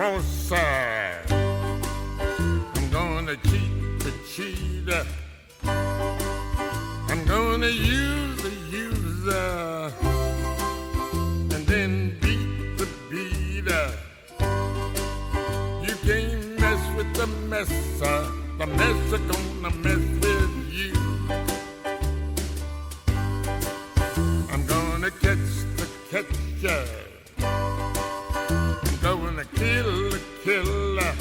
crosser. I'm gonna cheat the cheater. I'm gonna use the user. And then beat the beater. You can't mess with the messer. The messer gonna mess with you. I'm gonna catch the catcher. Kill the killer.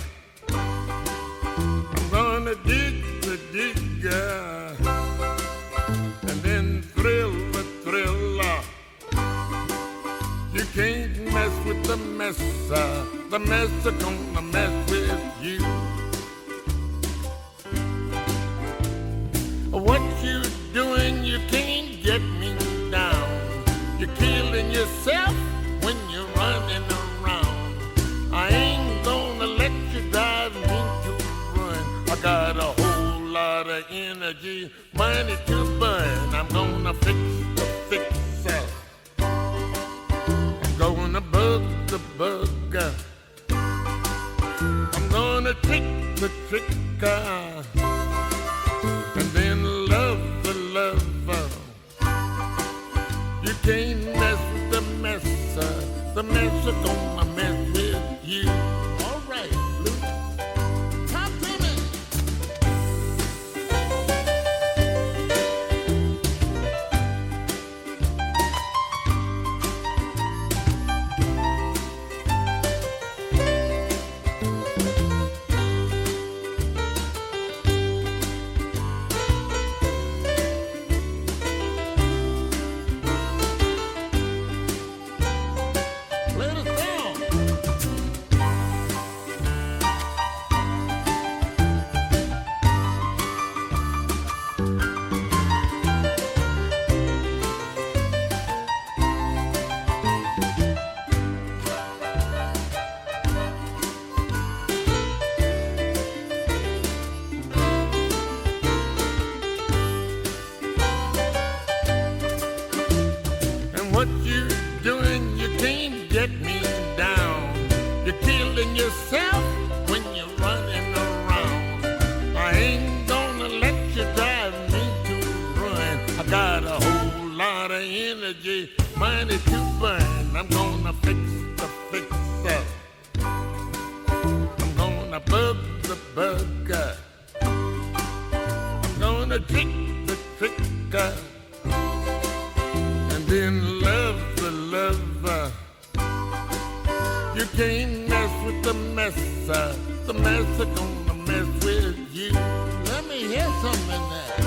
I'm gonna dig the digger. And then thrill the thriller. You can't mess with the messer. The messer gonna mess with you. What you doing? You can't get me down. You're killing yourself energy, money to burn. I'm gonna fix the fixer. I'm gonna bug the bugger. I'm gonna trick the tricker down. You're killing yourself when you're running around. I ain't gonna let you drive me to ruin. I got a whole lot of energy, money to burn. Can't mess with the messer. The messer gonna mess with you. Let me hear something in there.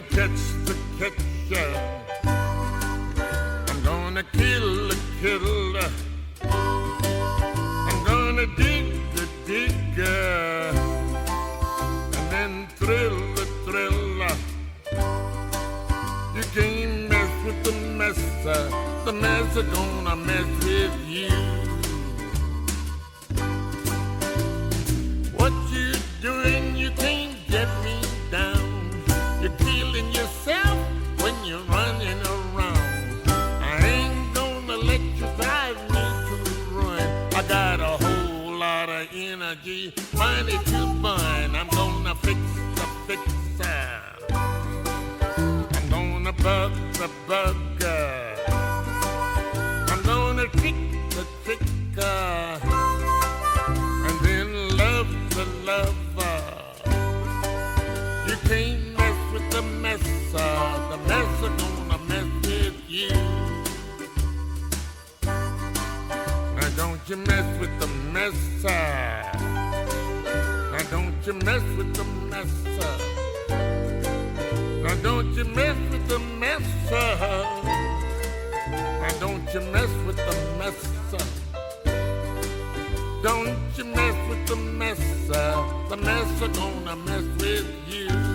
gonna catch the catcher. I'm gonna kill the killer. I'm gonna dig the digger. And then thrill the thriller. You can't mess with the messer. The messer gonna mess with you. Lot of energy, money to burn. I'm gonna fix the fixer. I'm gonna bug the bugger. Don't you mess with the messer. Now don't you mess with the messer. Now don't you mess with the messer. Now don't you mess with the messer. Don't you mess with the messer. The messer gonna mess with you.